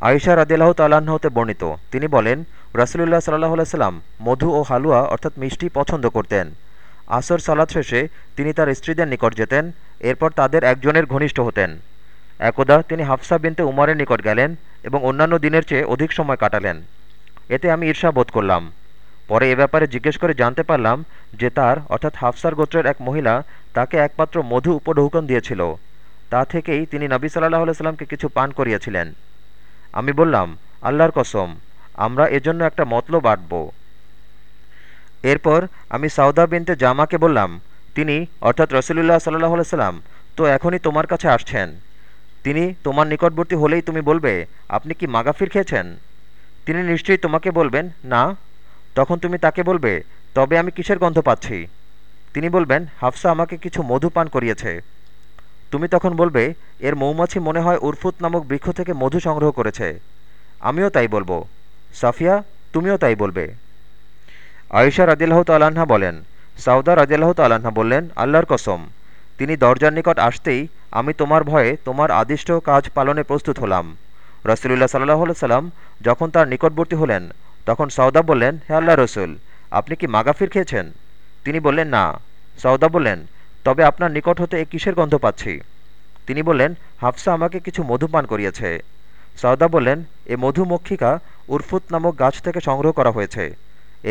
আয়েশা রাদিল্লাহ তাল্লাহ্ন হতে বর্ণিত। তিনি বলেন, রাসুলুল্লাহ সাল্লাহ সাল্লাম মধু ও হালুয়া অর্থাৎ মিষ্টি পছন্দ করতেন। আসর সালাদ শেষে তিনি তার স্ত্রীদের নিকট যেতেন, এরপর তাদের একজনের ঘনিষ্ঠ হতেন। একদা তিনি হাফসা বিনতে উমারের নিকট গেলেন এবং অন্যান্য দিনের চেয়ে অধিক সময় কাটালেন। এতে আমি ঈর্ষা বোধ করলাম। পরে এ ব্যাপারে জিজ্ঞেস করে জানতে পারলাম যে তার, অর্থাৎ হাফসার গোত্রের এক মহিলা, তাকে একমাত্র মধু উপঢৌকন দিয়েছিল। তা থেকেই তিনি নবী সাল্লাহ সাল্লামকে কিছু পান করিয়েছিলেন। আমি বললাম, আল্লাহর কসম, আমরা এজন্য একটা মতলব আঁটব। এরপর আমি সাউদা বিনতে জামাকে বললাম, তিনি, অর্থাৎ রসুলুল্লাহ সাল্লাহ সাল্লাম, তো এখনই তোমার কাছে আসছেন। তিনি তোমার নিকটবর্তী হলেই তুমি বলবে, আপনি কি মাগাফির খেয়েছেন? তিনি নিশ্চয়ই তোমাকে বলবেন, না। তখন তুমি তাকে বলবে, তবে আমি কিসের গন্ধ পাচ্ছি? তিনি বলবেন, হাফসা আমাকে কিছু মধু পান করিয়েছে। তুমি তখন বলবে, এর মৌমাছি মনে হয় উরফুত নামক বৃক্ষ থেকে মধু সংগ্রহ করেছে। আমিও তাই বলব। সাফিয়া, তুমিও তাই বলবে। আয়েশা রাজিল্লাহ তাল্লাহা বলেন, সাউদা রাজিল্লাহ তাল্লাহা বললেন, আল্লাহর কসম, তিনি দরজার নিকট আসতেই আমি তোমার ভয়ে তোমার আদিষ্ট কাজ পালনে প্রস্তুত হলাম। রসুলুল্লাহ সাল্লাহ সাল্লাম যখন তার নিকটবর্তী হলেন, তখন সৌদা বললেন, হে আল্লাহ রসুল, আপনি কি মাগাফির খেয়েছেন? তিনি বললেন, না। সৌদা বললেন তবে আপনার নিকট হতে কিসের গন্ধ পাচ্ছি? তিনি বললেন, হাফসা আমাকে কিছু মধু পান করিয়েছে। সৌদা বললেন, এ মধুমক্ষিকা উরফুত নামক গাছ থেকে সংগ্রহ করা হয়েছে।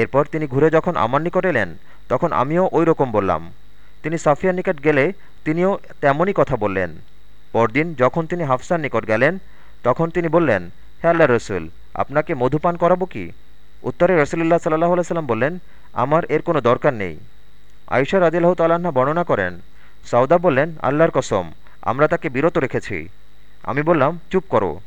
এরপর তিনি ঘুরে যখন আমার নিকট এলেন, তখন আমিও ওই রকম বললাম। তিনি সাফিয়ার নিকট গেলে তিনিও তেমনই কথা বললেন। পরদিন যখন তিনি হাফসার নিকট গেলেন, তখন তিনি বললেন, হে আল্লাহ রসুল, আপনাকে মধুপান করাবো কি? উত্তরে রসুল্লাহ সাল্লাহ সাল্লাম বললেন, আমার এর কোনো দরকার নেই। আয়সা রাজিল্লাহ তালান্না বর্ণনা করেন, সাউদা বললেন, আল্লাহর কসম, আমরা তাকে বিরত রেখেছি। আমি বললাম, চুপ করো।